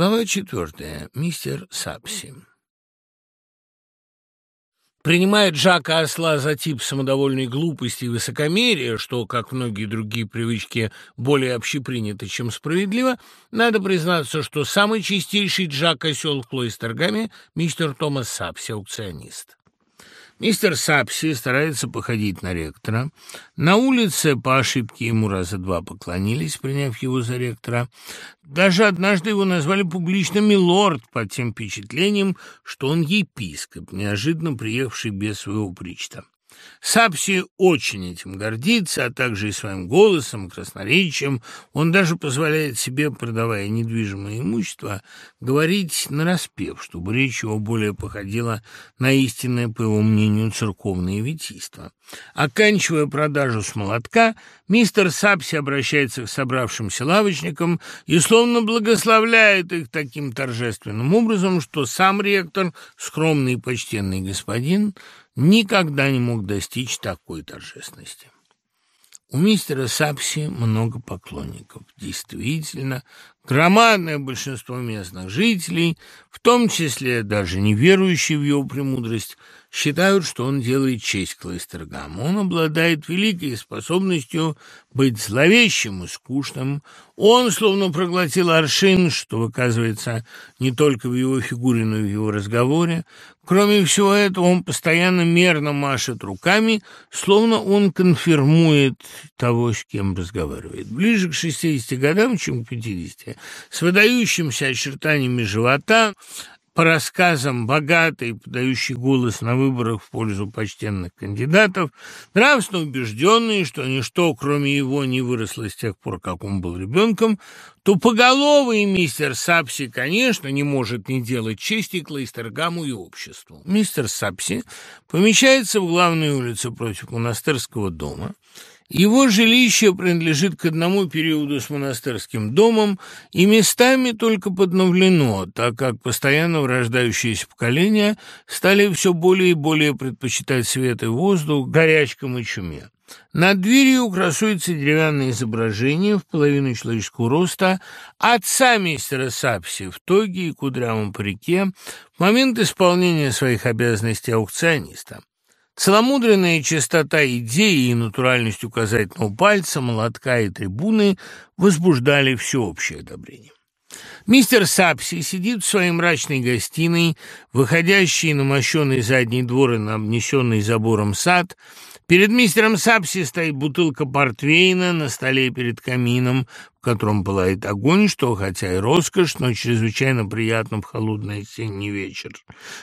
Глава четвертая. Мистер Сапси. Принимает Жака Осла за тип самодовольной глупости и высокомерия, что, как многие другие привычки, более общеприняты, чем справедливо, надо признаться, что самый чистейший Джак Осел в Клойстергаме – мистер Томас Сапси, аукционист. Мистер Сапси старается походить на ректора. На улице по ошибке ему раза два поклонились, приняв его за ректора. Даже однажды его назвали публично «милорд» под тем впечатлением, что он епископ, неожиданно приехавший без своего причта. Сапси очень этим гордится, а также и своим голосом, красноречием. Он даже позволяет себе, продавая недвижимое имущество, говорить нараспев, чтобы речь его более походила на истинное, по его мнению, церковное витийство. Оканчивая продажу с молотка, мистер Сапси обращается к собравшимся лавочникам и словно благословляет их таким торжественным образом, что сам ректор, скромный и почтенный господин, никогда не мог достичь такой торжественности. У мистера Сапси много поклонников. Действительно, громадное большинство местных жителей, в том числе даже неверующие в его премудрость, считают, что он делает честь Клайстергаму. Он обладает великой способностью быть зловещим и скучным. Он словно проглотил аршин, что выказывается не только в его фигуре, но и в его разговоре. Кроме всего этого, он постоянно мерно машет руками, словно он конфирмует того, с кем разговаривает. Ближе к 60 годам, чем к 50, с выдающимися очертаниями живота, по рассказам богатой, подающий голос на выборах в пользу почтенных кандидатов, нравственно убежденный, что ничто, кроме его, не выросло с тех пор, как он был ребенком, Тупоголовый мистер Сапси, конечно, не может не делать чести Клейстергаму и обществу. Мистер Сапси помещается в главной улице против монастырского дома – его жилище принадлежит к одному периоду с монастырским домом и местами только подновлено, так как постоянно врождающиеся поколения стали все более и более предпочитать свет и воздух горячкам и чуме. Над дверью красуется деревянное изображение в половину человеческого роста отца мистера Сапси в тоге и кудрявом парике в момент исполнения своих обязанностей аукциониста. Целомудренная чистота идеи и натуральность указательного пальца, молотка и трибуны возбуждали всеобщее одобрение. Мистер Сапси сидит в своей мрачной гостиной, выходящей на мощенный задний двор и на обнесенный забором сад, Перед мистером Сапси стоит бутылка портвейна на столе перед камином, в котором пылает огонь, что, хотя и роскошь, но чрезвычайно приятно в холодный осенний вечер.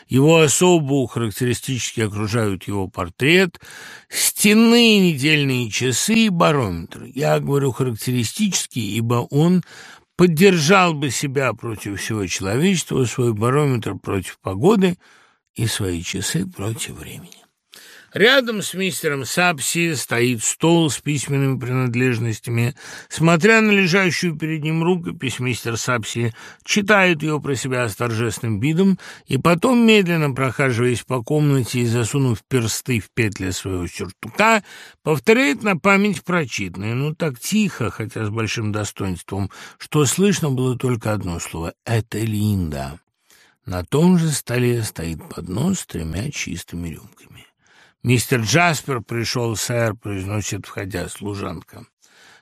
Его особу характеристически окружают его портрет, стенные недельные часы и барометр. Я говорю характеристически, ибо он поддержал бы себя против всего человечества, свой барометр против погоды и свои часы против времени. Рядом с мистером Сапси стоит стол с письменными принадлежностями. Смотря на лежащую перед ним рукопись, мистер Сапси читает ее про себя с торжественным видом и потом, медленно прохаживаясь по комнате и засунув персты в петли своего сюртука, повторяет на память прочитанное, ну так тихо, хотя с большим достоинством, что слышно было только одно слово — «это Линда». На том же столе стоит поднос с тремя чистыми рюмками. «Мистер Джаспер пришел, сэр», — произносит, входя служанка.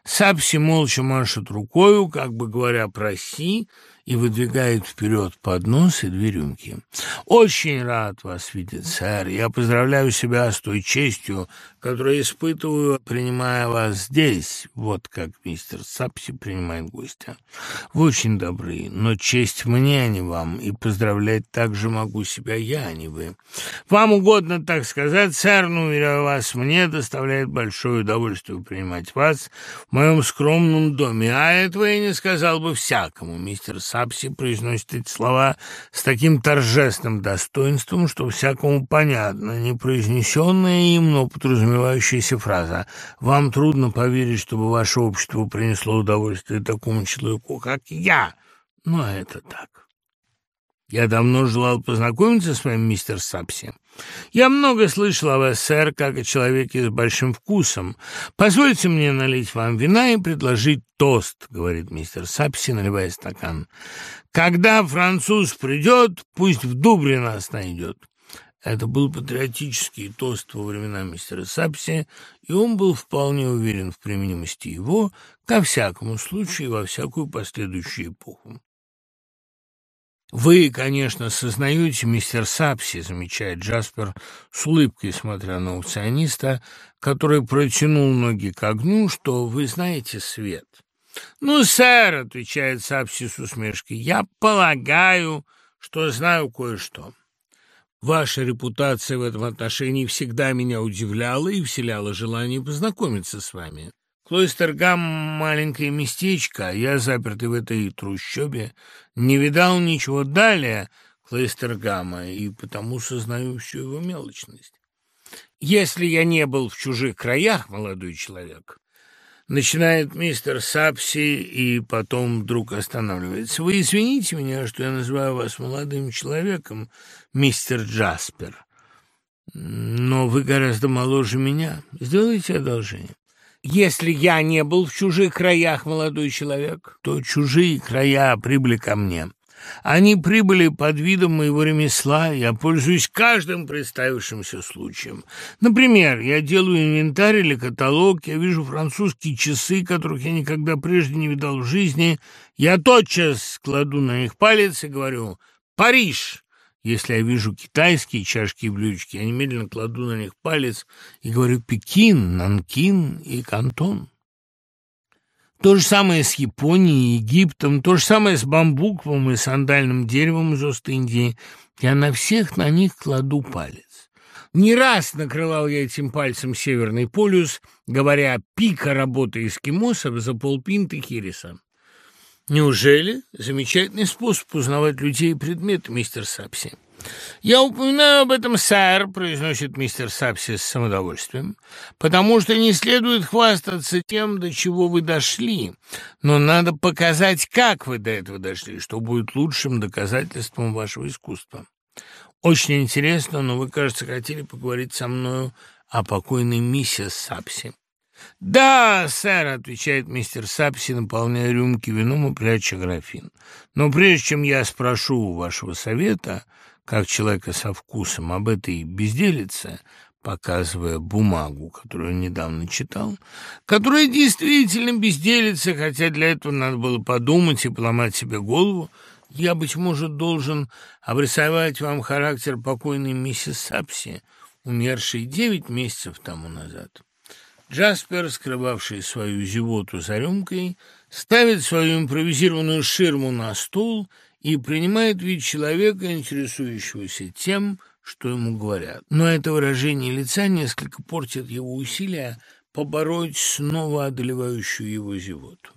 Сапси молча машет рукою, как бы говоря «проси», и выдвигает вперед поднос и две рюмки. «Очень рад вас видеть, сэр. Я поздравляю себя с той честью, которую испытываю, принимая вас здесь. Вот как мистер Сапси принимает гостя. Вы очень добры, но честь мне, а не вам, и поздравлять также могу себя я, а не вы. Вам угодно так сказать, сэр, но, уверяю вас, мне доставляет большое удовольствие принимать вас в моем скромном доме, а этого я не сказал бы всякому, мистер Сапси. Сапси произносит эти слова с таким торжественным достоинством, что всякому понятно, не произнесенная им, но подразумевающаяся фраза. «Вам трудно поверить, чтобы ваше общество принесло удовольствие такому человеку, как я, но это так». Я давно желал познакомиться с вами, мистер Сапси. Я много слышал о вас, сэр, как о человеке с большим вкусом. Позвольте мне налить вам вина и предложить тост, говорит мистер Сапси, наливая стакан. Когда француз придет, пусть в Дубре нас найдет. Это был патриотический тост во времена мистера Сапси, и он был вполне уверен в применимости его ко всякому случаю и во всякую последующую эпоху. «Вы, конечно, сознаете, мистер Сапси», — замечает Джаспер с улыбкой, смотря на аукциониста, который протянул ноги к огню, что вы знаете свет. «Ну, сэр», — отвечает Сапси с усмешкой, — «я полагаю, что знаю кое-что». Ваша репутация в этом отношении всегда меня удивляла и вселяла желание познакомиться с вами. Клойстергам — маленькое местечко, а я, запертый в этой трущобе, не видал ничего далее Клойстергама и потому сознаю всю его мелочность. Если я не был в чужих краях, молодой человек, начинает мистер Сапси и потом вдруг останавливается. Вы извините меня, что я называю вас молодым человеком, мистер Джаспер, но вы гораздо моложе меня. Сделайте одолжение. Если я не был в чужих краях, молодой человек, то чужие края прибыли ко мне. Они прибыли под видом моего ремесла, я пользуюсь каждым представившимся случаем. Например, я делаю инвентарь или каталог, я вижу французские часы, которых я никогда прежде не видал в жизни. Я тотчас кладу на них палец и говорю «Париж!» Если я вижу китайские чашки и блюдечки, я немедленно кладу на них палец и говорю «Пекин», «Нанкин» и «Кантон». То же самое с Японией Египтом, то же самое с бамбуковым и сандальным деревом из Ост-Индии. Я на всех на них кладу палец. Не раз накрывал я этим пальцем Северный полюс, говоря «пика работы эскимосов за полпинты хириса». Неужели? Замечательный способ узнавать людей и предметы, мистер Сапси. «Я упоминаю об этом, сэр», — произносит мистер Сапси с самодовольствием, «потому что не следует хвастаться тем, до чего вы дошли, но надо показать, как вы до этого дошли, что будет лучшим доказательством вашего искусства. Очень интересно, но вы, кажется, хотели поговорить со мною о покойной миссис Сапси». «Да, сэр», — отвечает мистер Сапси, наполняя рюмки вином и пряча графин. «Но прежде чем я спрошу вашего совета, как человека со вкусом, об этой безделице, показывая бумагу, которую он недавно читал, которая действительно безделица, хотя для этого надо было подумать и поломать себе голову, я, быть может, должен обрисовать вам характер покойной миссис Сапси, умершей девять месяцев тому назад». Джаспер, скрывавший свою зевоту за рюмкой, ставит свою импровизированную ширму на стул и принимает вид человека, интересующегося тем, что ему говорят. Но это выражение лица несколько портит его усилия побороть снова одолевающую его зевоту.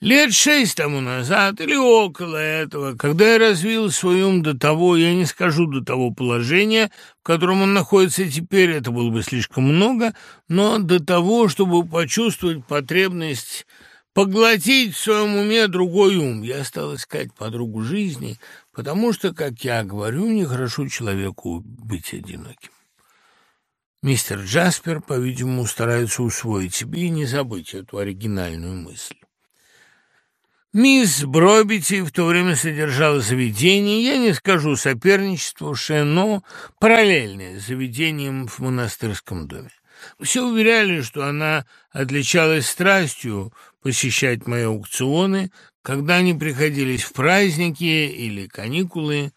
Лет шесть тому назад или около этого, когда я развил свой ум до того, я не скажу до того положения, в котором он находится теперь, это было бы слишком много, но до того, чтобы почувствовать потребность поглотить в своем уме другой ум. Я стал искать подругу жизни, потому что, как я говорю, нехорошо человеку быть одиноким. Мистер Джаспер, по-видимому, старается усвоить себе и не забыть эту оригинальную мысль. Мисс Бробити в то время содержала заведение, я не скажу соперничествовавшее, но параллельное заведением в монастырском доме. Все уверяли, что она отличалась страстью посещать мои аукционы, когда они приходились в праздники или каникулы.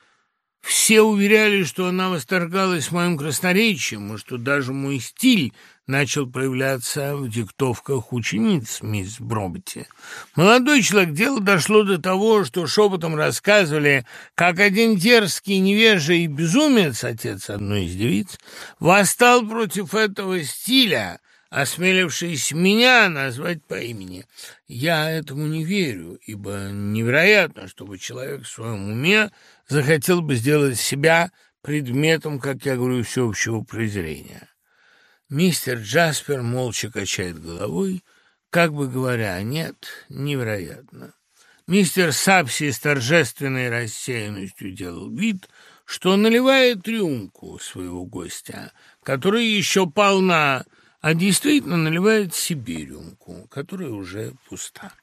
Все уверяли, что она восторгалась моим красноречием, и что даже мой стиль начал проявляться в диктовках учениц мисс Бробити. Молодой человек, дело дошло до того, что шепотом рассказывали, как один дерзкий невежа и безумец, отец одной из девиц, восстал против этого стиля, осмелившись меня назвать по имени. Я этому не верю, ибо невероятно, чтобы человек в своем уме захотел бы сделать себя предметом, как я говорю, всеобщего презрения. Мистер Джаспер молча качает головой, как бы говоря, нет, невероятно. Мистер Сапси с торжественной рассеянностью делал вид, что наливает рюмку своего гостя, которая еще полна, а действительно наливает себе рюмку, которая уже пуста.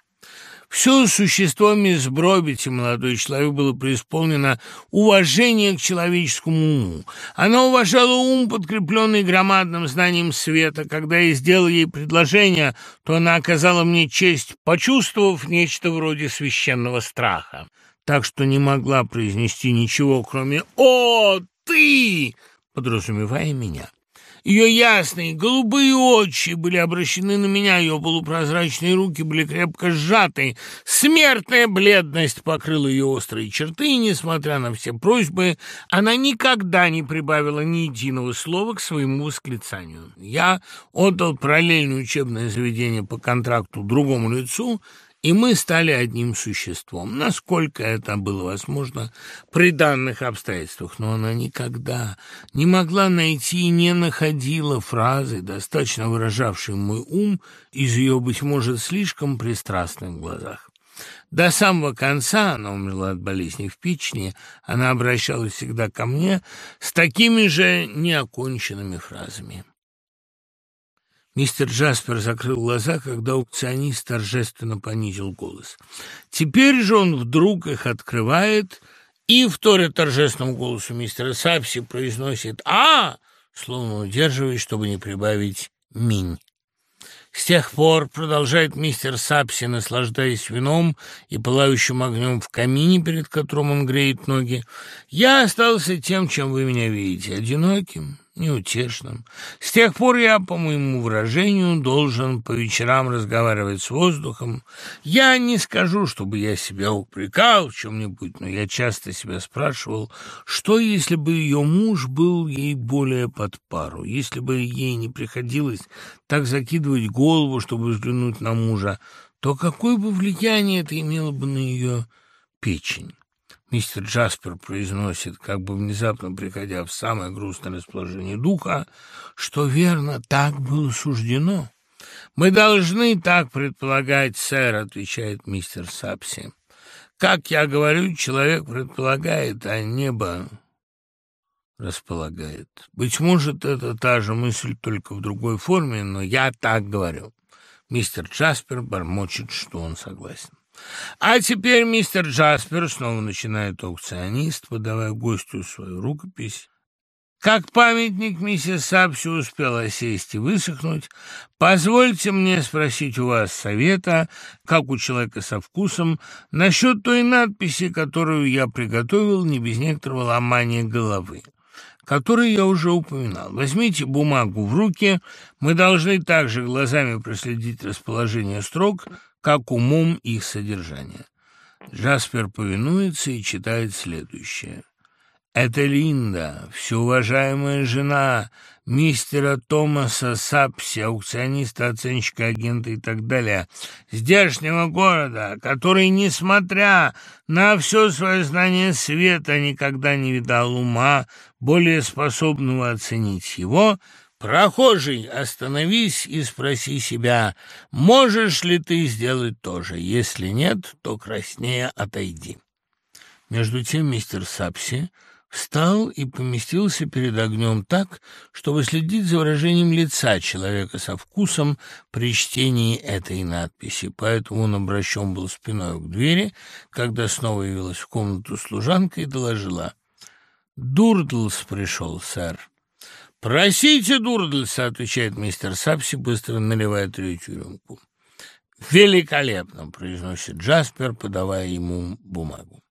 Все существо мисс Бробити, молодой человек, было преисполнено уважение к человеческому уму. Она уважала ум, подкрепленный громадным знанием света. Когда я сделал ей предложение, то она оказала мне честь, почувствовав нечто вроде священного страха. Так что не могла произнести ничего, кроме «О, ты!», подразумевая меня. Ее ясные голубые очи были обращены на меня, ее полупрозрачные руки были крепко сжаты. Смертная бледность покрыла ее острые черты, и, несмотря на все просьбы, она никогда не прибавила ни единого слова к своему восклицанию. Я отдал параллельное учебное заведение по контракту другому лицу, и мы стали одним существом, насколько это было возможно при данных обстоятельствах. Но она никогда не могла найти и не находила фразы, достаточно выражавшей мой ум из ее, быть может, слишком пристрастных глазах. До самого конца она умерла от болезни в печени, она обращалась всегда ко мне с такими же неоконченными фразами. Мистер Джаспер закрыл глаза, когда аукционист торжественно понизил голос. Теперь же он вдруг их открывает и, вторя торжественному голосу мистера Сапси, произносит «А!», словно удерживаясь, чтобы не прибавить «минь». С тех пор, продолжает мистер Сапси, наслаждаясь вином и пылающим огнем в камине, перед которым он греет ноги, я остался тем, чем вы меня видите, одиноким, неутешным. С тех пор я, по моему выражению, должен по вечерам разговаривать с воздухом. Я не скажу, чтобы я себя упрекал в чем-нибудь, но я часто себя спрашивал, что если бы ее муж был ей более под пару, если бы ей не приходилось так закидывать голову, чтобы взглянуть на мужа, то какое бы влияние это имело бы на ее печень? Мистер Джаспер произносит, как бы внезапно приходя в самое грустное расположение духа, что верно, так было суждено. «Мы должны так предполагать, сэр», — отвечает мистер Сапси. «Как я говорю, человек предполагает, а небо располагает. Быть может, это та же мысль, только в другой форме, но я так говорю». Мистер Джаспер бормочет, что он согласен. А теперь мистер Джаспер, снова начинает аукционист, подавая гостю свою рукопись. Как памятник миссис Сапси успела сесть и высохнуть, позвольте мне спросить у вас совета, как у человека со вкусом, насчет той надписи, которую я приготовил не без некоторого ломания головы который я уже упоминал. Возьмите бумагу в руки, мы должны также глазами проследить расположение строк, как умом их содержание. Джаспер повинуется и читает следующее. «Это Линда, всеуважаемая жена мистера Томаса Сапси, аукциониста, оценщика, агента и так далее, здешнего города, который, несмотря на все свое знание света, никогда не видал ума, более способного оценить его, Прохожий, остановись и спроси себя, можешь ли ты сделать то же. Если нет, то краснее отойди. Между тем мистер Сапси встал и поместился перед огнем так, чтобы следить за выражением лица человека со вкусом при чтении этой надписи. Поэтому он обращен был спиной к двери, когда снова явилась в комнату служанка и доложила. «Дурдлс пришел, сэр». «Просите Дурдельса», — отвечает мистер Сапси, быстро наливая третью рюмку. «Великолепно», — произносит Джаспер, подавая ему бумагу.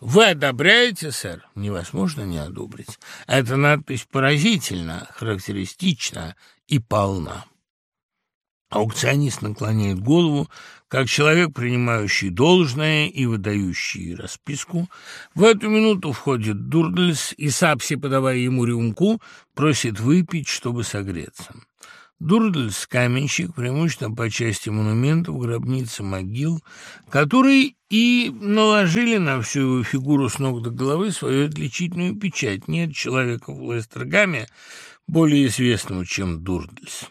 «Вы одобряете, сэр?» «Невозможно не одобрить. Эта надпись поразительна, характеристична и полна». Аукционист наклоняет голову, как человек, принимающий должное и выдающий расписку. В эту минуту входит Дурдлес и, Сапси, подавая ему рюмку, просит выпить, чтобы согреться. Дурдлес — каменщик, преимущественно по части монументов, гробницы, могил, которые и наложили на всю его фигуру с ног до головы свою отличительную печать. Нет человека в Лестергаме более известного, чем Дурдлес.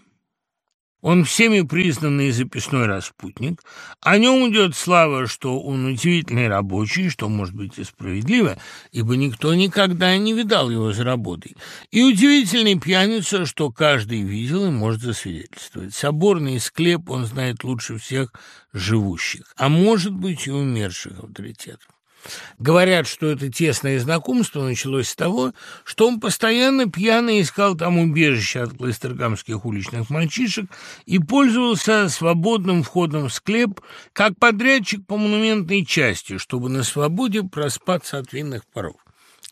Он всеми признанный записной распутник. О нем идет слава, что он удивительный рабочий, что может быть и справедливо, ибо никто никогда не видал его за работой. И удивительный пьяница, что каждый видел и может засвидетельствовать. Соборный склеп он знает лучше всех живущих, а может быть и умерших авторитетов. Говорят, что это тесное знакомство началось с того, что он постоянно пьяно искал там убежище от клейстергамских уличных мальчишек и пользовался свободным входом в склеп как подрядчик по монументной части, чтобы на свободе проспаться от винных паров.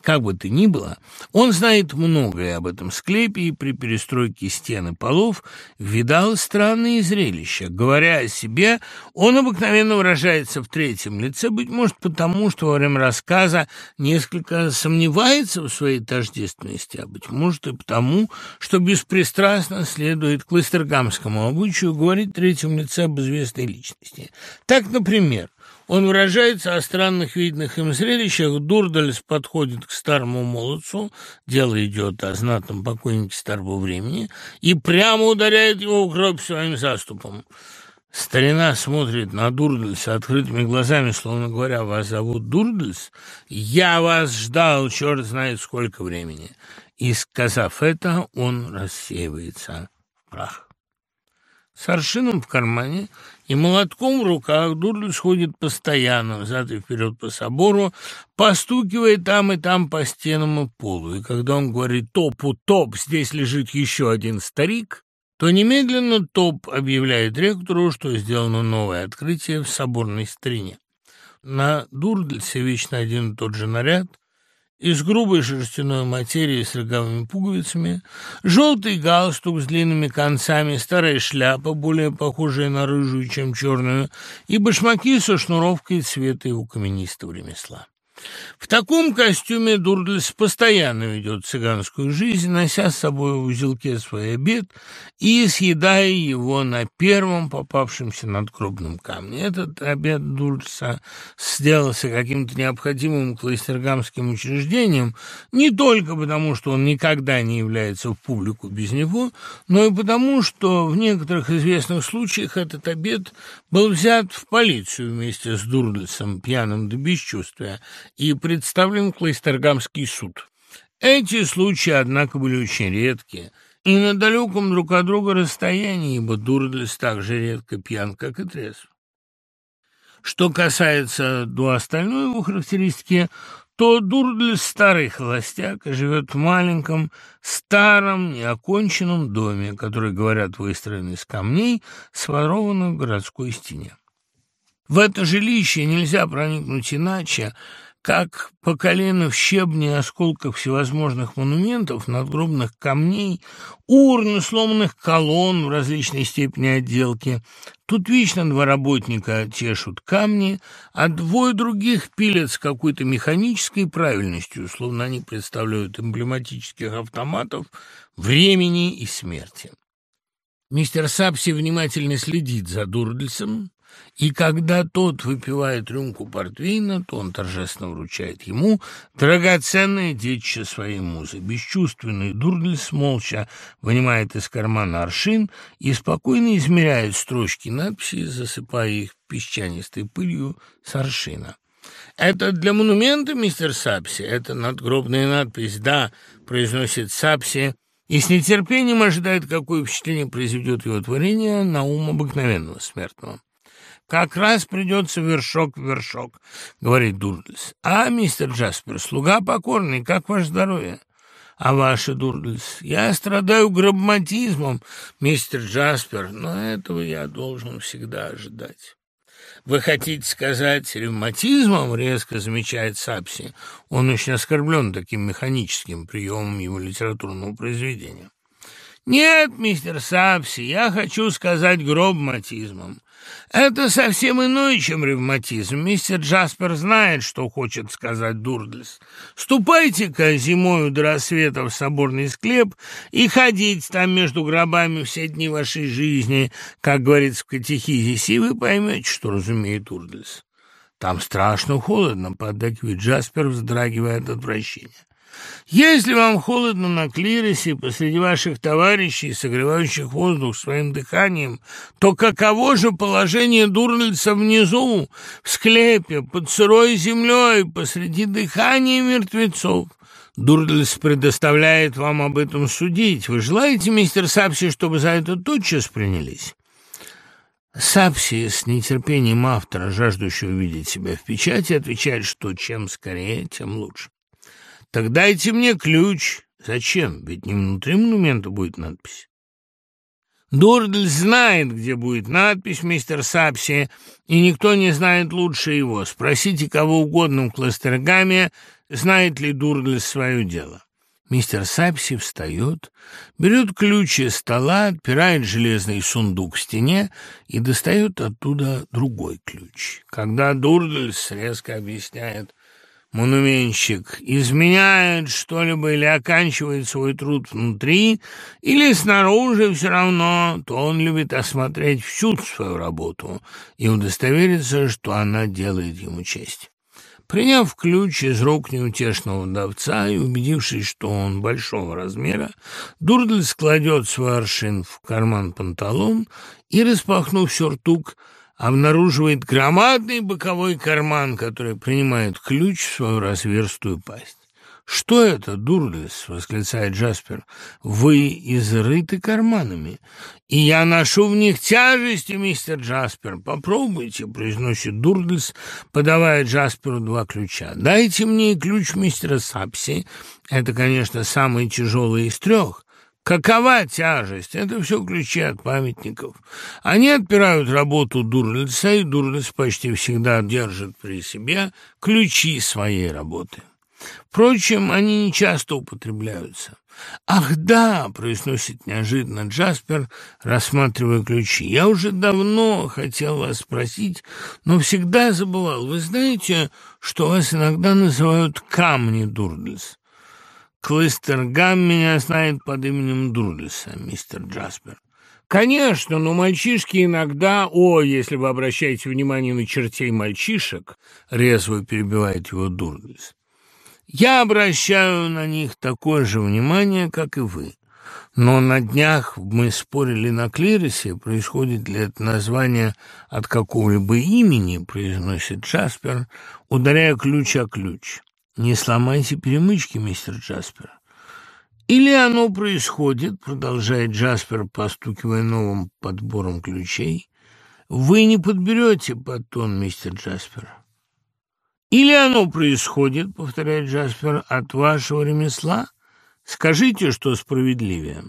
Как бы то ни было, он знает многое об этом склепе и при перестройке стен и полов видал странные зрелища. Говоря о себе, он обыкновенно выражается в третьем лице, быть может потому, что во время рассказа несколько сомневается в своей тождественности, а быть может и потому, что беспристрастно следует кластергамскому обычаю говорить в третьем лице об известной личности. Так, например, он выражается о странных видных им зрелищах. Дурдальс подходит к старому молодцу, дело идет о знатном покойнике старого времени, и прямо ударяет его в гроб своим заступом. Старина смотрит на Дурдальса открытыми глазами, словно говоря, «Вас зовут Дурдальс? Я вас ждал, черт знает сколько времени». И, сказав это, он рассеивается в прах. С аршином в кармане и молотком в руках Дурль сходит постоянно, взад и вперед по собору, постукивая там и там по стенам и полу. И когда он говорит «топу, топ, здесь лежит еще один старик», то немедленно топ объявляет ректору, что сделано новое открытие в соборной старине. На Дурдельсе вечно один и тот же наряд — из грубой шерстяной материи с роговыми пуговицами, желтый галстук с длинными концами, старая шляпа, более похожая на рыжую, чем черную, и башмаки со шнуровкой цвета его каменистого ремесла. В таком костюме Дурдлес постоянно ведет цыганскую жизнь, нося с собой в узелке свой обед и съедая его на первом попавшемся надгробном камне. Этот обед Дурдлеса сделался каким-то необходимым клейстергамским учреждением не только потому, что он никогда не является в публику без него, но и потому, что в некоторых известных случаях этот обед был взят в полицию вместе с Дурдлесом, пьяным до бесчувствия, и представлен в Клейстергамский суд. Эти случаи, однако, были очень редкие и на далеком друг от друга расстоянии, ибо Дурдлес так же редко пьян, как и трезв. Что касается до остальной его характеристики, то Дурдлес старый холостяк и живет в маленьком, старом, неоконченном доме, который, говорят, выстроен из камней, сворованных в городской стене. В это жилище нельзя проникнуть иначе, как по колено в щебне осколков всевозможных монументов, надгробных камней, урн, сломанных колонн в различной степени отделки. Тут вечно два работника тешут камни, а двое других пилят с какой-то механической правильностью, словно они представляют эмблематических автоматов времени и смерти. Мистер Сапси внимательно следит за Дурдельсом, и когда тот выпивает рюмку портвейна, то он торжественно вручает ему драгоценное детище своей музы. Бесчувственный Дурдлес молча вынимает из кармана аршин и спокойно измеряет строчки надписи, засыпая их песчанистой пылью с аршина. «Это для монумента, мистер Сапси? Это надгробная надпись, да», — произносит Сапси, и с нетерпением ожидает, какое впечатление произведет его творение на ум обыкновенного смертного. «Как раз придется вершок в вершок», — говорит Дурдлес. «А, мистер Джаспер, слуга покорный, как ваше здоровье?» «А ваше, Дурдлес, я страдаю грабматизмом, мистер Джаспер, но этого я должен всегда ожидать». «Вы хотите сказать ревматизмом?» — резко замечает Сапси. Он очень оскорблен таким механическим приемом его литературного произведения. «Нет, мистер Сапси, я хочу сказать гробматизмом. Это совсем иное, чем ревматизм. Мистер Джаспер знает, что хочет сказать Дурдлес. Ступайте-ка зимою до рассвета в соборный склеп и ходите там между гробами все дни вашей жизни, как говорится в катехизисе, и вы поймете, что разумеет Дурдлес. Там страшно холодно, поддакивает Джаспер, вздрагивая от отвращения. Если вам холодно на клиросе посреди ваших товарищей, согревающих воздух своим дыханием, то каково же положение дурнельца внизу, в склепе, под сырой землей, посреди дыхания мертвецов? Дурдлес предоставляет вам об этом судить. Вы желаете, мистер Сапси, чтобы за это тотчас принялись?» Сапси с нетерпением автора, жаждущего видеть себя в печати, отвечает, что чем скорее, тем лучше. «Так дайте мне ключ». «Зачем? Ведь не внутри монумента будет надпись». Дурдль знает, где будет надпись, мистер Сапси, и никто не знает лучше его. Спросите кого угодно в Кластергаме, знает ли Дурдль свое дело. Мистер Сапси встает, берет ключ из стола, отпирает железный сундук в стене и достает оттуда другой ключ. Когда Дурдлс резко объясняет, монументщик изменяет что-либо или оканчивает свой труд внутри, или снаружи все равно, то он любит осмотреть всю свою работу и удостовериться, что она делает ему честь. Приняв ключ из рук неутешного вдовца и убедившись, что он большого размера, Дурдль складет свой аршин в карман панталон и, распахнув сюртук, обнаруживает громадный боковой карман, который принимает ключ в свою разверстую пасть. «Что это, Дурдес?» — восклицает Джаспер. «Вы изрыты карманами, и я ношу в них тяжести, мистер Джаспер. Попробуйте», — произносит Дурдес, подавая Джасперу два ключа. «Дайте мне ключ мистера Сапси. Это, конечно, самый тяжелый из трех». Какова тяжесть? Это все ключи от памятников. Они отпирают работу Дурлица, и Дурлиц почти всегда держит при себе ключи своей работы. Впрочем, они не часто употребляются. «Ах, да!» — произносит неожиданно Джаспер, рассматривая ключи. «Я уже давно хотел вас спросить, но всегда забывал. Вы знаете, что вас иногда называют Камни Дурдлес?» «Клыстергам меня знает под именем Дурдлеса, мистер Джаспер». «Конечно, но мальчишки иногда... О, если вы обращаете внимание на чертей мальчишек!» — резво перебивает его Дурдлес. Я обращаю на них такое же внимание, как и вы. Но на днях мы спорили на клиросе, происходит ли это название от какого-либо имени, произносит Джаспер, ударяя ключ о ключ. Не сломайте перемычки, мистер Джаспер. Или оно происходит, продолжает Джаспер, постукивая новым подбором ключей, вы не подберете под тон, мистер Джаспер. Или оно происходит, повторяет Джаспер, от вашего ремесла? Скажите, что справедливее.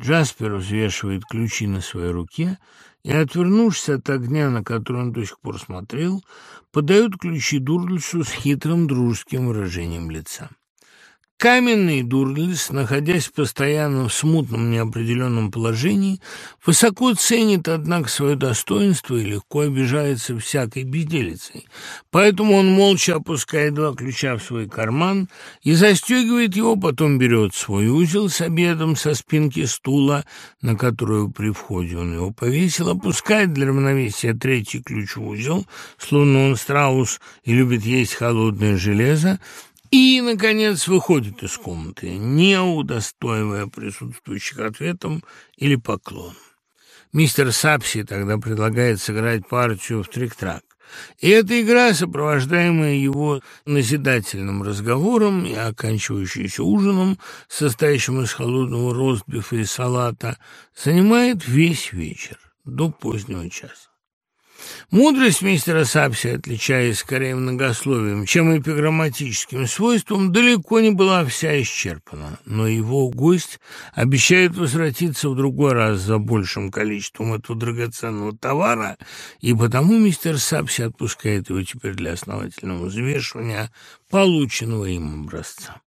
Джаспер взвешивает ключи на своей руке и, отвернувшись от огня, на который он до сих пор смотрел, подает ключи Дурдельсу с хитрым дружеским выражением лица. Каменный Дурдлис, находясь постоянно в смутном неопределенном положении, высоко ценит, однако, свое достоинство и легко обижается всякой безделицей. Поэтому он молча опускает два ключа в свой карман и застегивает его, потом берет свой узел с обедом со спинки стула, на которую при входе он его повесил, опускает для равновесия третий ключ в узел, словно он страус и любит есть холодное железо, и, наконец, выходит из комнаты, не удостоивая присутствующих ответом или поклоном. Мистер Сапси тогда предлагает сыграть партию в трик-трак. И эта игра, сопровождаемая его назидательным разговором и оканчивающаяся ужином, состоящим из холодного ростбифа и салата, занимает весь вечер до позднего часа. Мудрость мистера Сапси, отличаясь скорее многословием, чем эпиграмматическим свойством, далеко не была вся исчерпана, но его гость обещает возвратиться в другой раз за большим количеством этого драгоценного товара, и потому мистер Сапси отпускает его теперь для основательного взвешивания полученного им образца.